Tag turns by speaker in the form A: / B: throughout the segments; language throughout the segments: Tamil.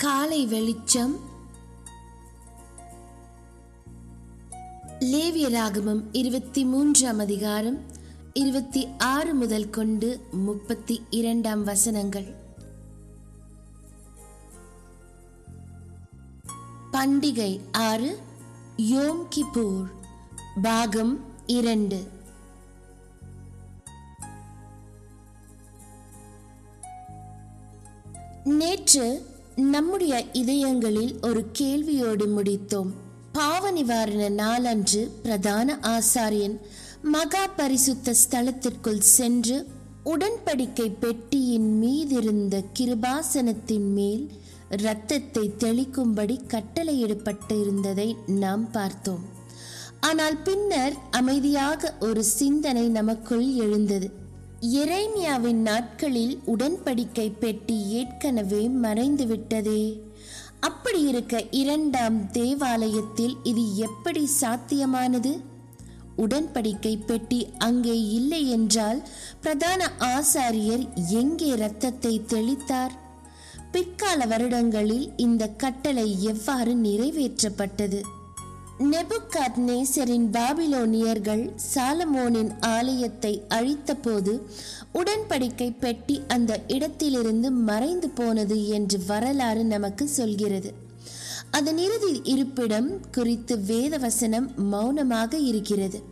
A: காலை வெளிச்சம். லேவியராகமம் இருபத்தி மூன்றாம் அதிகாரம் இருபத்தி ஆறு முதல் கொண்டு முப்பத்தி இரண்டாம் வசனங்கள். பண்டிகை ஆறு யோம் கிபூர் பாகம் இரண்டு. நேற்று நம்முடைய இதயங்களில் ஒரு கேள்வியோடு முடித்தோம். பாவ நிவாரண நாளன்று பிரதான ஆசாரியன் மகா பரிசுத்த ஸ்தலத்திற்குள் சென்று உடன்படிக்கை பெட்டியின் மீதிருந்த கிருபாசனத்தின் மேல் இரத்தத்தை தெளிக்கும்படி கட்டளையிடப்பட்டு இருந்ததை நாம் பார்த்தோம். ஆனால் பின்னர் அமைதியாக ஒரு சிந்தனை நமக்குள் எழுந்தது. எரேமியாவின் நாட்களில் உடன்படிக்கை பெட்டி ஏற்கனவே மறைந்துவிட்டதே. அப்படி இருக்க இரண்டாம் தேவாலயத்தில் இது எப்படி சாத்தியமானது? உடன்படிக்கை பெட்டி அங்கே இல்லை என்றால் பிரதான ஆசாரியர் எங்கே இரத்தத்தை தெளித்தார்? பிற்கால வருடங்களில் இந்த கட்டளை எவ்வாறு நிறைவேற்றப்பட்டது? நெபுகாத்நேசரின் பாபிலோனியர்கள் சாலமோனின் ஆலயத்தை அழித்தபோது உடன்படிக்கை பெட்டி அந்த இடத்திலிருந்து மறைந்து போனது என்று வரலாறு நமக்கு சொல்கிறது. அதன் இறுதி இருப்பிடம் குறித்து வேதவசனம் மௌனமாக இருக்கிறது.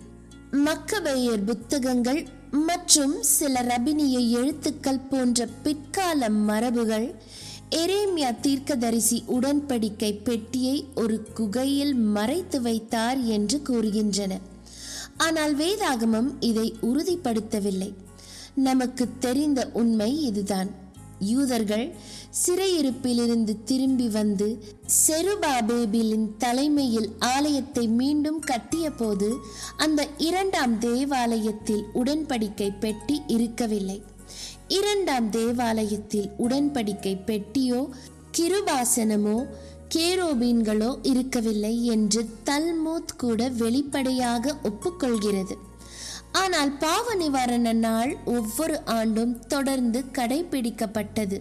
A: மக்கபேயர் புத்தகங்கள் மற்றும் சில ரபினிய எழுத்துக்கள் போன்ற பிற்கால மரபுகள் எரேமியா தீர்க்கதரிசி உடன்படிக்கை பெட்டியை ஒரு குகையில் மறைத்து வைத்தார் என்று கூறுகின்றன. ஆனால் வேதாகமம் இதை உறுதிப்படுத்தவில்லை. நமக்கு தெரிந்த உண்மை இதுதான். யூதர்கள் சிறையிருப்பிலிருந்து திரும்பி வந்து செருபாபேபிலின் தலைமையில் ஆலயத்தை மீண்டும் கட்டிய போது அந்த இரண்டாம் தேவாலயத்தில் உடன்படிக்கை பெட்டி இருக்கவில்லை. இரண்டாம் தேவாலயத்தில் உடன்படிக்கை பெட்டியோ கிருபாசனமோ கேரோபீன்களோ இருக்கவில்லை என்று தல்மூத் கூட வெளிப்படையாக ஒப்புக்கொள்கிறது. ஆனால் பாவ நிவாரண நாள் ஒவ்வொரு ஆண்டும் தொடர்ந்து கடைபிடிக்கப்பட்டது.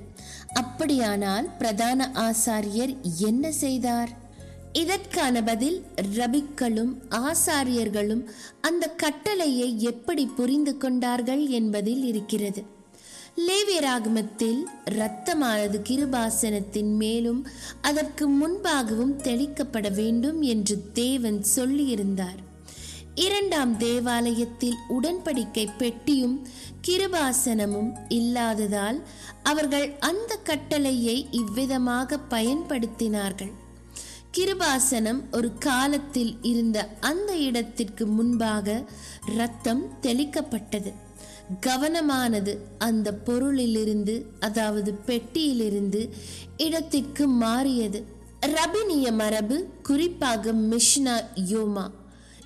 A: அப்படியானால் பிரதான ஆசாரியர் என்ன செய்தார்? இதற்கான பதில் ரபிக்களும் ஆசாரியர்களும் அந்த கட்டளையை எப்படி புரிந்து கொண்டார்கள் என்பதில் இருக்கிறது. லேவியராகமத்தில் இரத்தமானது கிருபாசனத்தின் மேலும் அதற்கு முன்பாகவும் தெளிக்கப்பட வேண்டும் என்று தேவன் சொல்லியிருந்தார். இரண்டாம் தேவாலயத்தில் உடன்படிக்கை பெட்டியும் கிருபாசனமும் இல்லாததால் அவர்கள் அந்த கட்டளையை இவ்விதமாக பயன்படுத்தினார்கள். கிருபாசனம் ஒரு காலத்தில் இருந்த அந்த இடத்திற்கு முன்பாக இரத்தம் தெளிக்கப்பட்டது. கவனமானது அந்த பொருளிலிருந்து அதாவது பெட்டியிலிருந்து இடத்திற்கு மாறியது. ரபினிய மரபு குறிப்பாக மிஷ்னா யோமா.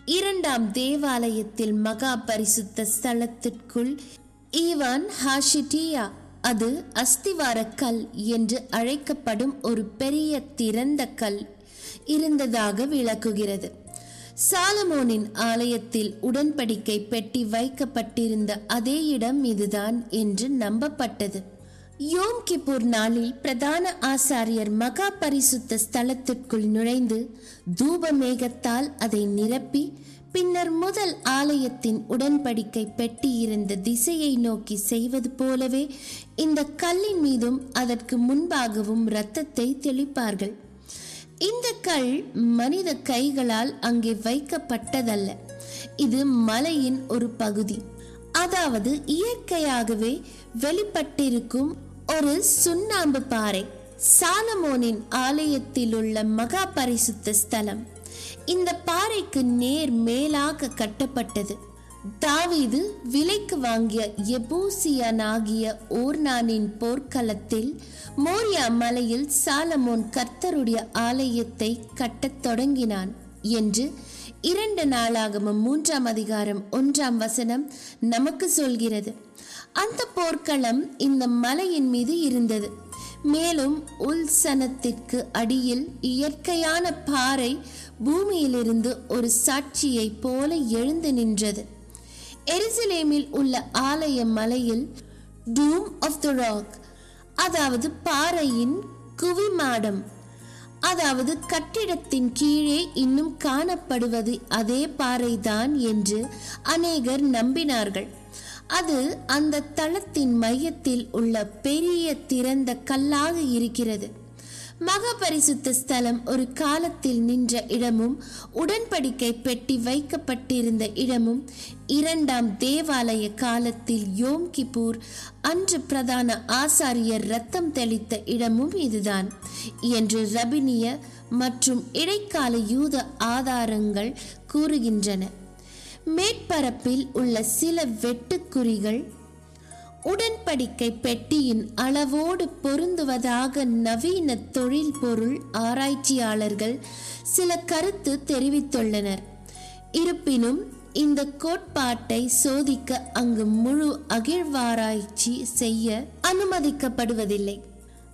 A: இரண்டாம் தேவாலயத்தில் மகா பரிசுத்த ஸ்தலத்திற்குள் ஈவான் ஹாஷிட்டியா அது அஸ்திவார கல் என்று அழைக்கப்படும் ஒரு பெரிய திறந்த கல் இருந்ததாக விளக்குகிறது. சாலமோனின் ஆலயத்தில் உடன்படிக்கை பெட்டி வைக்கப்பட்டிருந்த அதே இடம் இதுதான் என்று நம்பப்பட்டது. யோம் கிபூர் நாளில் பிரதான ஆசாரியர் மகா பரிசுத்த ஸ்தலத்திற்குள் நுழைந்து தூப மேகத்தால் அதை நிரப்பி பின்னர் முதல் ஆலயத்தின் உடன்படிக்கை பெட்டி இருந்த திசையை நோக்கி செய்வது போலவே இந்த கல்லின் மீதும் அதற்கு முன்பாகவும் இரத்தத்தை தெளிப்பார்கள். இந்த கல் மனித கைகளால் அங்கே வைக்கப்பட்டதல்ல. இது மலையின் ஒரு பகுதி. அதாவது இயற்கையாகவே வெளிப்பட்டிருக்கும் ஒரு சுண்ணாம்பு பாறை. சாலமோனின் ஆலயத்தில் உள்ள மகா பரிசுத்த ஸ்தலம். இந்த பாறைக்கு நேர் மேலாக கட்டப்பட்டது. தாவீது விலைக்கு வாங்கிய எபூசியனாகிய ஓர்னானின் போர்க்களத்தில் மோரியா மலையில் சாலமோன் கர்த்தருடைய ஆலயத்தை கட்டத் தொடங்கினான் என்று இரண்டு நாளாகவும் மூன்றாம் அதிகாரம் ஒன்றாம் வசனம் நமக்கு சொல்கிறது. அந்த போர்க்களம் இந்த மலையின் மீது இருந்தது. மேலும் உள்சனத்திற்கு அடியில் இயற்கையான பாறை பூமியிலிருந்து ஒரு சாட்சியை போல எழுந்து நின்றது. எருசலேமில் உள்ள ஆலய மலையில் டூம் ஆஃப் த ராக் அதாவது பாறையின் குவிமாடம். அதாவது கட்டிடத்தின் கீழே இன்னும் காணப்படுவது அதே பாறைதான் என்று அநேகர் நம்பினார்கள். அது அந்த தளத்தின் மையத்தில் உள்ள பெரிய திறந்த கல்லாக இருக்கிறது. மகபரிசுத்த ஸ்தலம் ஒரு காலத்தில் நின்ற இடமும் உடன்படிக்கை பெட்டி வைக்கப்பட்டிருந்த இடமும் இரண்டாம் தேவாலய காலத்தில் யோம் கிபூர் அன்று பிரதான ஆசாரியர் ரத்தம் தெளித்த இடமும் இதுதான். என்று ரபினிய மற்றும் இடைக்கால யூத ஆதாரங்கள் கூறுகின்றன. மேற்பரப்பில் உள்ள சில வெட்டுக்குறிகள் உடன்படிக்கை பெட்டியின் அளவோடு பொருந்துவதாக நவீன தொழில் பொருள் ஆராய்ச்சியாளர்கள் சில கருத்து தெரிவித்துள்ளனர். இருப்பினும் இந்த கோட்பாட்டை சோதிக்க அங்கு முழு அகிழ்வாராய்ச்சி செய்ய அனுமதிக்கப்படுவதில்லை.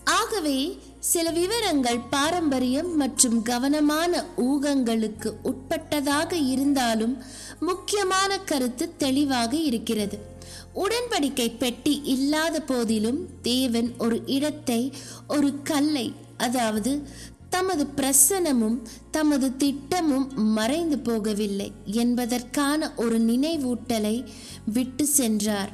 A: ஆகவே சில விவரங்கள் பாரம்பரியம் மற்றும் கவனமான ஊகங்களுக்கு உட்பட்டதாக இருந்தாலும் முக்கியமான கருத்து தெளிவாக இருக்கிறது. உடன்படிக்கை பெட்டி இல்லாத போதிலும் தேவன் ஒரு இடத்தை ஒரு கல்லை அதாவது தமது பிரசனமும் தமது திட்டமும் மறைந்து போகவில்லை என்பதற்கான ஒரு நினைவூட்டலை விட்டு சென்றார்.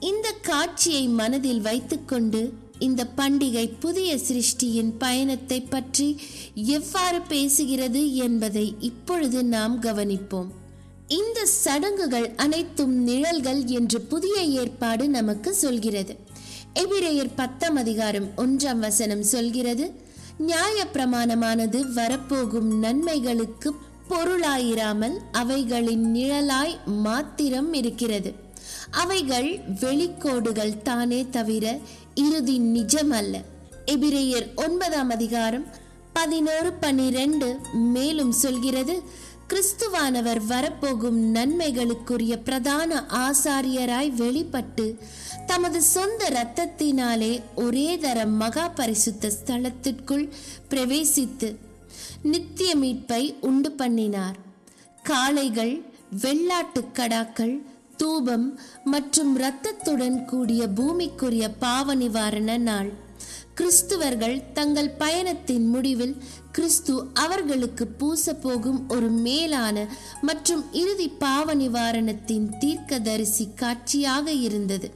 A: இந்த காட்சியை மனதில் வைத்துக்கொண்டு இந்த பண்டிகை புதிய சிருஷ்டியின் பயணத்தை பற்றி எவ்வாறு பேசுகிறது என்பதை இப்பொழுது நாம் கவனிப்போம். இந்த சடங்குகள் அனைத்தும் நிழல்கள் என்று புதிய ஏற்பாடு நமக்கு சொல்கிறது. எபிரேயர் பத்தாம் அதிகாரம் ஒன்றாம் வசனம் சொல்கிறது நியாய பிரமாணமானது வரப்போகும் நன்மைகளுக்கு பொருளாயிராமல் அவைகளின் நிழலாய் மாத்திரம் இருக்கிறது. அவைகள் வெளிக்கோடுகள் தானே தவிர இறுதி நிஜம் அல்ல எபிரேயர் ஒன்பதாம் அதிகாரம் பதினோரு பனிரெண்டு மேலும் சொல்கிறது கிறிஸ்துவானவர் வரப்போகும் நன்மைகளுக்குரிய பிரதான ஆசாரியராய் வெளிப்பட்டு தமது சொந்த இரத்தத்தினாலே ஒரே தர மகா பரிசுத்த ஸ்தலத்திற்குள் பிரவேசித்து நித்திய மீட்பை உண்டு பண்ணினார். காளைகள் வெள்ளாட்டுக் கடாக்கள் தூபம் மற்றும் இரத்தத்துடன் கூடிய பூமிக்குரிய பாவ நிவாரண நாள். கிறிஸ்துவர்கள் தங்கள் பயணத்தின் முடிவில் கிறிஸ்து அவர்களுக்கு பூச போகும் ஒரு மேலான மற்றும் இறுதி பாவ நிவாரணத்தின் தீர்க்கதரிசி காட்சியாக இருந்தது.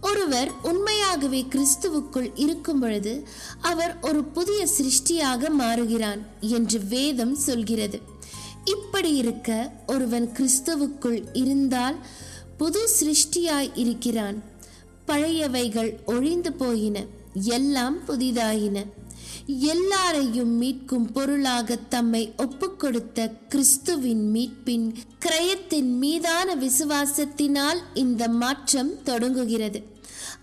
A: ஒருவர் உண்மையாகவே கிறிஸ்துவுக்குள் இருக்கும் பொழுது அவர் ஒரு புதிய சிருஷ்டியாக மாறுகிறான் என்று வேதம் சொல்கிறது. இப்படி இருக்க ஒருவன் கிறிஸ்துவுக்குள் இருந்தால் புது சிருஷ்டியாய் இருக்கிறான். பழையவைகள் ஒழிந்து போயின. எல்லாம் புதிதாயின. எல்லாரையும் மீட்கும் பொருளாக தம்மை ஒப்புக்கொடுத்த கிறிஸ்துவின் மீட்பின் கிரயத்தின் மீதான விசுவாசத்தினால் இந்த மாற்றம் தொடங்குகிறது.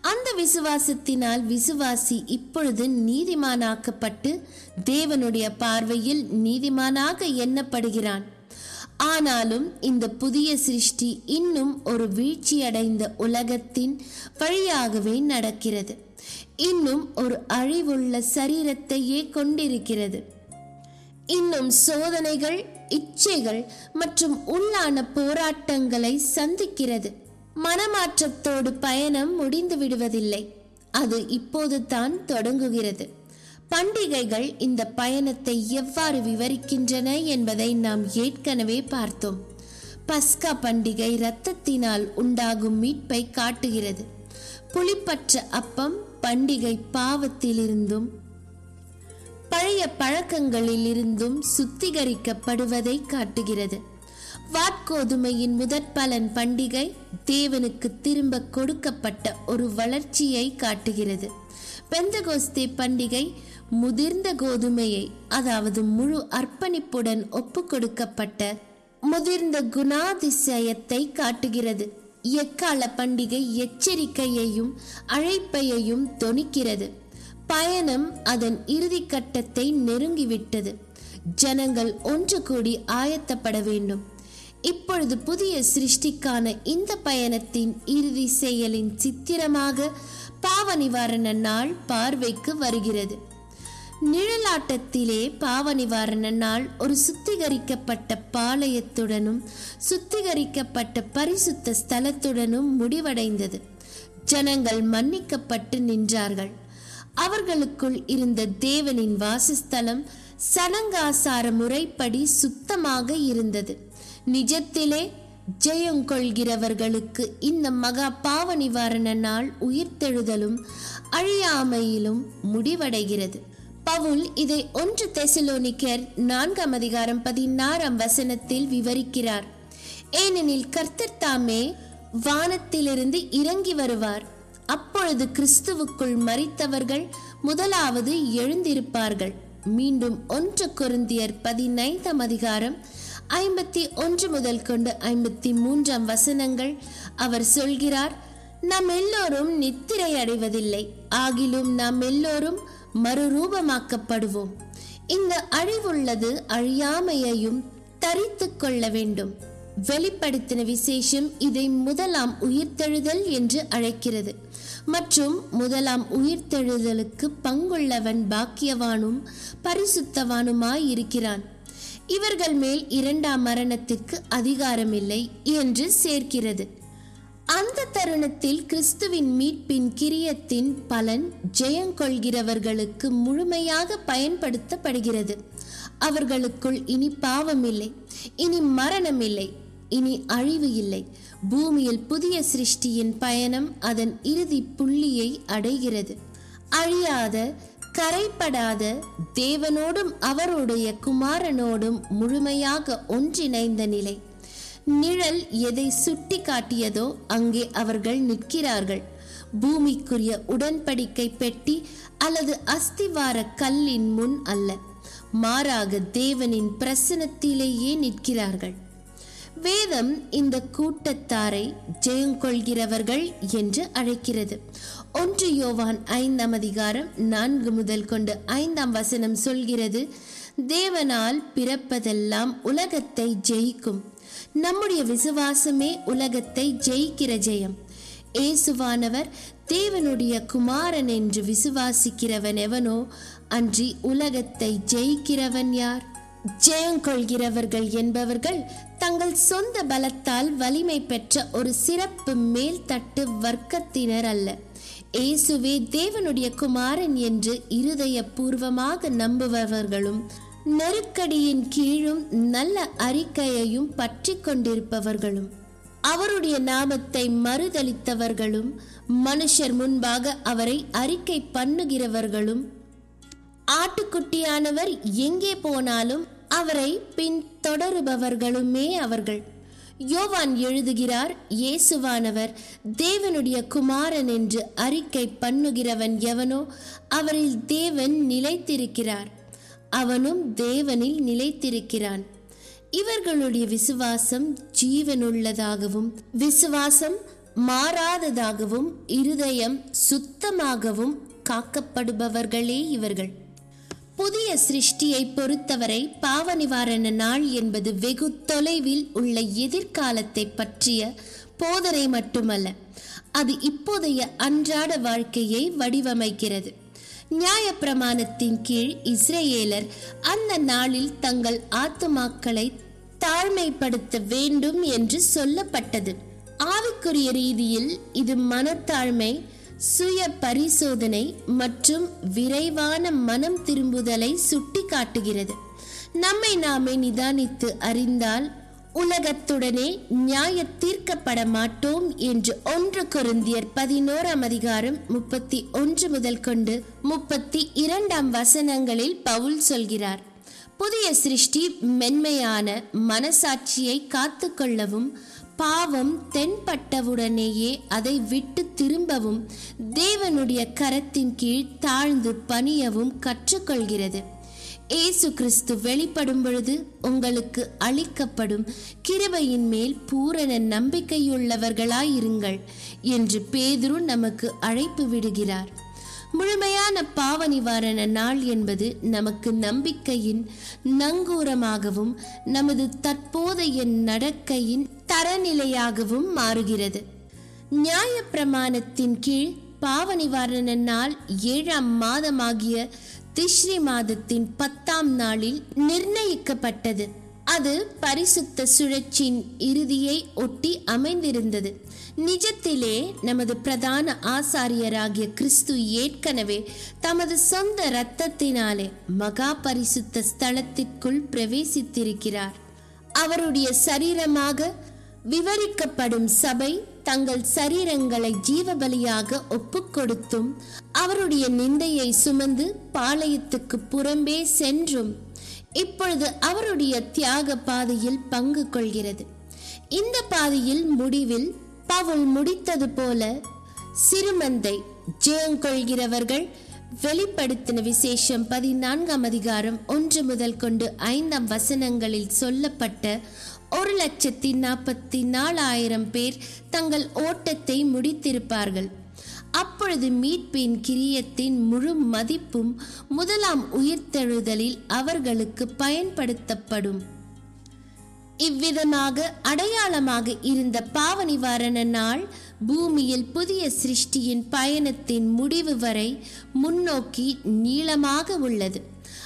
A: அந்த விசுவாசத்தினால் விசுவாசி இப்பொழுது நீதிமானாக்கப்பட்டு தேவனுடைய பார்வையில் நீதிமானாக எண்ணப்படுகிறான். ஆனாலும் இந்த புதிய சிருஷ்டி இன்னும் ஒரு வீழ்ச்சியடைந்த உலகத்தின் வழியாகவே நடக்கிறது. இன்னும் ஒரு அழிவுள்ள சரீரத்தையே கொண்டிருக்கிறது. இன்னும் சோதனைகள் இச்சைகள் மற்றும் உள்ளான போராட்டங்களை சந்திக்கிறது. மனமாற்றத்தோடு பயணம் முடிந்து விடுவதில்லை. அது இப்போது தான் தொடங்குகிறது. பண்டிகைகள் இந்த பயணத்தை எவ்வாறு விவரிக்கின்றன என்பதை நாம் ஏற்கனவே பார்த்தோம். பஸ்கா பண்டிகை இரத்தத்தினால் உண்டாகும் மீட்பை காட்டுகிறது. புளிப்பற்ற அப்பம் பண்டிகை பாவத்திலிருந்தும் பழைய பழக்கங்களில் இருந்தும் சுத்திகரிக்கப்படுவதை காட்டுகிறது. வாட்கோதுமையின் முதற் பலன் பண்டிகை தேவனுக்கு திரும்ப கொடுக்கப்பட்ட ஒரு வளர்ச்சியை காட்டுகிறது. பெந்தகோஸ்தே பண்டிகை முதிர்ந்த கோதுமையை அதாவது முழு அர்ப்பணிப்புடன் ஒப்பு கொடுக்கப்பட்ட முதிர்ந்த குணாதிசயத்தை காட்டுகிறது. எக்கால பண்டிகை எச்சரிக்கையையும் அழைப்பையையும் தொனிக்கிறது. பயணம் அதன் இறுதி கட்டத்தை நெருங்கிவிட்டது. ஜனங்கள் ஒன்று கூடி ஆயத்தப்பட வேண்டும். இப்பொழுது புதிய சிருஷ்டிக்கான இந்த பயணத்தின் இறுதி செயலின் சித்திரமாக பாவ நிவாரண நாள் பார்வைக்கு வருகிறது. நிழலாட்டத்திலே பாவ நிவாரண நாள் ஒரு சுத்திகரிக்கப்பட்ட பாளையத்துடனும் சுத்திகரிக்கப்பட்ட பரிசுத்த ஸ்தலத்துடனும் முடிவடைந்தது. ஜனங்கள் மன்னிக்கப்பட்டு நின்றார்கள். அவர்களுக்குள் இருந்த தேவனின் வாசஸ்தலம் சனங்காசார முறைப்படி சுத்தமாக இருந்தது. நிஜத்திலே ஜெயங்கொள்கிறவர்களுக்கு இந்த மகா பாவ நிவாரண நாள் உயிர்த்தெழுதலும் அழியாமையிலும் முடிவடைகிறது. பவுல் இதை ஒன்று தெசலோனிக்கர் நான்காம் அதிகாரம் பதினாறாம் வசனத்தில் விவரிக்கிறார். ஏனெனில் கர்த்தர் தாமே வானத்திலிருந்து இறங்கி வருவார். அப்பொழுது கிறிஸ்துவுக்குள் மறித்தவர்கள் முதலாவது எழுந்திருப்பார்கள். மீண்டும் ஒன்று கொருந்தியர் பதினைந்தாம் அதிகாரம் ஐம்பத்தி ஒன்று முதல் கொண்டு ஐம்பத்தி மூன்றாம் வசனங்கள் அவர் சொல்கிறார் நாம் எல்லோரும் நித்திரை அடைவதில்லை ஆகிலும் நாம் எல்லோரும் மறுரூபமாக்கப்படுவோம். இந்த அழிவுள்ளது அழியாமையையும் தரித்து கொள்ள வேண்டும். வெளிப்படுத்தின விசேஷம் இதை முதலாம் உயிர்த்தெழுதல் என்று அழைக்கிறது. மற்றும் முதலாம் உயிர்த்தெழுதலுக்கு பங்குள்ளவன் பாக்கியவானும் பரிசுத்தவானுமாய் இருக்கிறான் இவர்கள் மேல் இரண்டாம் மரணத்திற்கு அதிகாரமில்லை என்று சேர்க்கிறது. அந்த தருணத்தில் கிறிஸ்துவின் மீட்பின் கிரியத்தின் பலன் ஜெயங்கொள்கிறவர்களுக்கு முழுமையாக பயன்படுத்தப்படுகிறது. அவர்களுக்குள் இனி பாவமில்லை இனி மரணமில்லை இனி அழிவு இல்லை. பூமியில் புதிய சிருஷ்டியின் பயணம் அதன் இறுதி புள்ளியை அடைகிறது. அழியாத கரைப்படாத தேவனோடும் அவருடைய குமாரனோடும் முழுமையாக ஒன்றிணைந்த நிலை. நிழல் எதை சுட்டி காட்டியதோ அங்கே அவர்கள் நிற்கிறார்கள். பூமிக்குரிய உடன்படிக்கை பெட்டி அல்லது அஸ்திவார கல்லின் முன் அல்ல. மாறாக தேவனின் பிரசனத்திலேயே நிற்கிறார்கள். வேதம் இந்த கூட்டத்தாரை ஜெயங்கொள்கிறவர்கள் என்று அழைக்கிறது. ஒன்று யோவான் ஐந்தாம் அதிகாரம் நான்கு முதல் கொண்டு ஐந்தாம் வசனம் சொல்கிறது தேவனால் பிறப்பதெல்லாம் உலகத்தை ஜெயிக்கும். நம்முடைய விசுவாசமே உலகத்தை ஜெயிக்கிற ஜெயம். ஏசுவானவர் தேவனுடைய குமாரன் என்று விசுவாசிக்கிறவன் எவனோ அன்றி உலகத்தை ஜெயிக்கிறவன் யார்? ஜெயங்கொள்கிறவர்கள் என்பவர்கள் தங்கள் சொந்த பலத்தால் வலிமை பெற்ற ஒரு சிறப்பு மேல்தட்டு வர்க்கத்தினர் அல்ல. இயேசுவே தேவனுடைய குமாரன் என்று இருதயபூர்வமாக நம்புபவர்களும் நெருக்கடியின் கீழும் நல்ல அறிக்கையையும் பற்றி கொண்டிருப்பவர்களும் அவருடைய நாமத்தை மறுதளித்தவர்களும் மனுஷர் முன்பாக அவரை அறிக்கை பண்ணுகிறவர்களும் ஆட்டுக்குட்டியானவர் எங்கே போனாலும் அவரை பின்தொடருபவர்களுமே அவர்கள். யோவான் எழுதுகிறார் இயேசுவானவர் தேவனுடைய குமாரன் என்று அறிக்கை பண்ணுகிறவன் எவனோ அவரில் தேவன் நிலைத்திருக்கிறார். அவனும் தேவனில் நிலைத்திருக்கிறான். இவர்களுடைய விசுவாசம் ஜீவனுள்ளதாகவும் விசுவாசம் மாறாததாகவும் இருதயம் சுத்தமாகவும் காக்கப்படுபவர்களே இவர்கள். புதிய சிருஷ்டியை பொறுத்தவரை பாவ நிவாரண நாள் என்பது வெகு தொலைவில் உள்ள எதிர்காலத்தை பற்றிய போதனை மட்டுமல்ல அது இப்போதைய அன்றாட வாழ்க்கையை வடிவமைக்கிறது. நியாய பிரமாணத்தின் கீழ் இஸ்ரேலர் அந்த நாளில் தங்கள் ஆத்துமாக்களை தாழ்மைப்படுத்த வேண்டும் என்று சொல்லப்பட்டது. ஆவிக்குரிய ரீதியில் இது மனத்தாழ்மை சுய பரிசோதனை மற்றும் விரைவான மனம் திரும்புதலை சுட்டி காட்டுகிறது நம்மை நாமே நிதானித்து அறிந்தால் உலகத்துடனே நியாய தீர்க்கப்பட மாட்டோம் என்று ஒன்று குருந்தியர் பதினோராம் அதிகாரம் முப்பத்தி ஒன்று முதல் கொண்டு முப்பத்தி இரண்டாம் வசனங்களில் பவுல் சொல்கிறார். புதிய சிருஷ்டி மென்மையான மனசாட்சியை காத்துக்கொள்ளவும் பாவம் தென்பட்டவுடனேயே அதை விட்டு திரும்பவும் தேவனுடைய கரத்தின் கீழ் தாழ்ந்து பணியவும் கற்றுக்கொள்கிறது. இயேசு கிறிஸ்து வெளிப்படும் பொழுது உங்களுக்கு அளிக்கப்படும் கிருபையின் மேல் பூரண நம்பிக்கையுள்ளவர்களாயிருங்கள் என்று பேதுரு நமக்கு அழைப்பு விடுகிறார். முழுமையான பாவ நிவாரண நாள் என்பது நமக்கு நம்பிக்கையின் நங்கூரமாகவும் நமது தற்போதைய நடக்கையின் தரநிலையாகவும் மாறுகிறது. நியாய பிரமாணத்தின் கீழ் பாவ நிவாரண நாள் ஏழாம் மாதமாகிய திஸ்ரி மாதத்தின் பத்தாம் நாளில் நிர்ணயிக்கப்பட்டது. அது பரிசுத்த சுழற்சியின் இறுதியை ஒட்டி அமைந்திருந்தது. நிஜத்திலே நமது பிரதான ஆசாரியராகிய கிறிஸ்து ஏற்கனவே தமது சொந்த இரத்தத்தினாலே மகா பரிசுத்த ஸ்தலத்திற்குள் பிரவேசித்திருக்கிறார். அவருடைய சரீரமாக விவரிக்கப்படும் சபை தங்கள் சரீரங்களை ஜீவபலியாக ஒப்புக்கொடுத்தும் அவருடைய நிந்தையை சுமந்து பாளையத்துக்கு புறம்பே சென்றும். இப்பொழுது அவருடைய தியாக பாதையில் பங்கு கொள்கிறது. இந்த பாதையில் முடிவில் பவுல் முடித்தது போல சிறுமந்தை ஜெயங்கொள்கிறவர்கள் வெளிப்படுத்தின விசேஷம் பதினான்காம் அதிகாரம் ஒன்று முதல் கொண்டு ஐந்தாம் வசனங்களில் சொல்லப்பட்ட ஒரு லட்சத்தி நாற்பத்தி நாலாயிரம் பேர் தங்கள் ஓட்டத்தை முடித்திருப்பார்கள். அப்பொழுது மீட்பின் கிரியத்தின் முழு மதிப்பும் முதலாம் உயிர்த்தெழுதலில் அவர்களுக்கு பயன்படுத்தப்படும். இவ்விதமாக அடையாளமாக இருந்த பாவநிவாரண நாள் பூமியில் புதிய சிருஷ்டியின் பயணத்தின் முடிவு வரை முன்னோக்கி நீளமாக உள்ளது.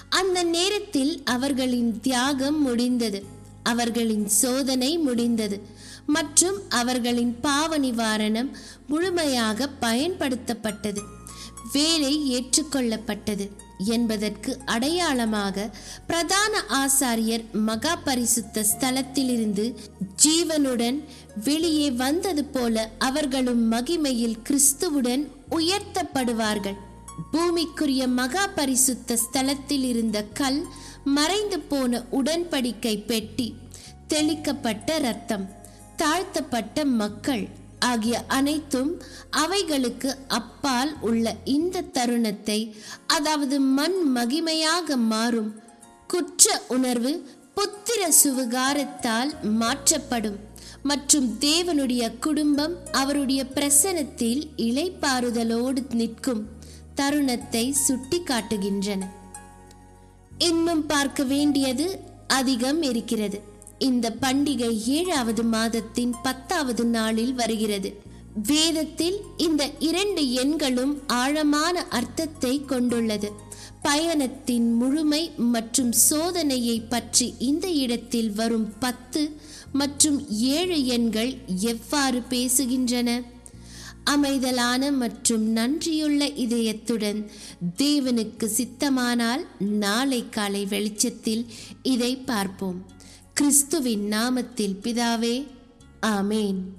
A: அந்த நேரத்தில் அவர்களின் தியாகம் முடிந்தது. அவர்களின் சோதனை முடிந்தது. மற்றும் அவர்களின் பாவ நிவாரணம் முழுமையாக பயன்படுத்தப்பட்டது. வேலை ஏற்றுக்கொள்ளப்பட்டது என்பதற்கு அடையாளமாக பிரதான ஆசாரியர் மகா பரிசுத்த ஸ்தலத்திலிருந்து ஜீவனுடன் வெளியே வந்தது போல அவர்களும் மகிமையில் கிறிஸ்துவுடன் உயர்த்தப்படுவார்கள். பூமிக்குரிய மகா பரிசுத்த ஸ்தலத்தில் இருந்த கல் மறைந்து போன உடன்படிக்கை பெட்டி தெளிக்கப்பட்ட ரத்தம் தாழ்த்தப்பட்ட மக்கள் ஆகிய அனைத்தும் அவைகளுக்கு அப்பால் உள்ள இந்த தருணத்தை அதாவது மண் மகிமையாக மாறும் குற்ற உணர்வு புத்திர சுவகாரத்தால் மாற்றப்படும் மற்றும் தேவனுடைய குடும்பம் அவருடைய பிரசனத்தில் இலைப்பாறுதலோடு நிற்கும் தருணத்தை சுட்டி காட்டுகின்றன இன்னும் பார்க்க வேண்டியது அதிகம் இருக்கிறது. இந்த பண்டிகை ஏழாவது மாதத்தின் பத்தாவது நாளில் வருகிறது. வேதத்தில் இந்த இரண்டு எண்களும் ஆழமான அர்த்தத்தை கொண்டுள்ளது. பயணத்தின் முழுமை மற்றும் சோதனையை பற்றி இந்த இடத்தில் வரும் பத்து மற்றும் ஏழு எண்கள் எவ்வாறு பேசுகின்றன? அமைதலான மற்றும் நன்றியுள்ள இதயத்துடன் தேவனுக்கு சித்தமானால் நாளை காலை வெளிச்சத்தில் இதை பார்ப்போம். கிறிஸ்துவின் நாமத்தில் பிதாவே ஆமேன்.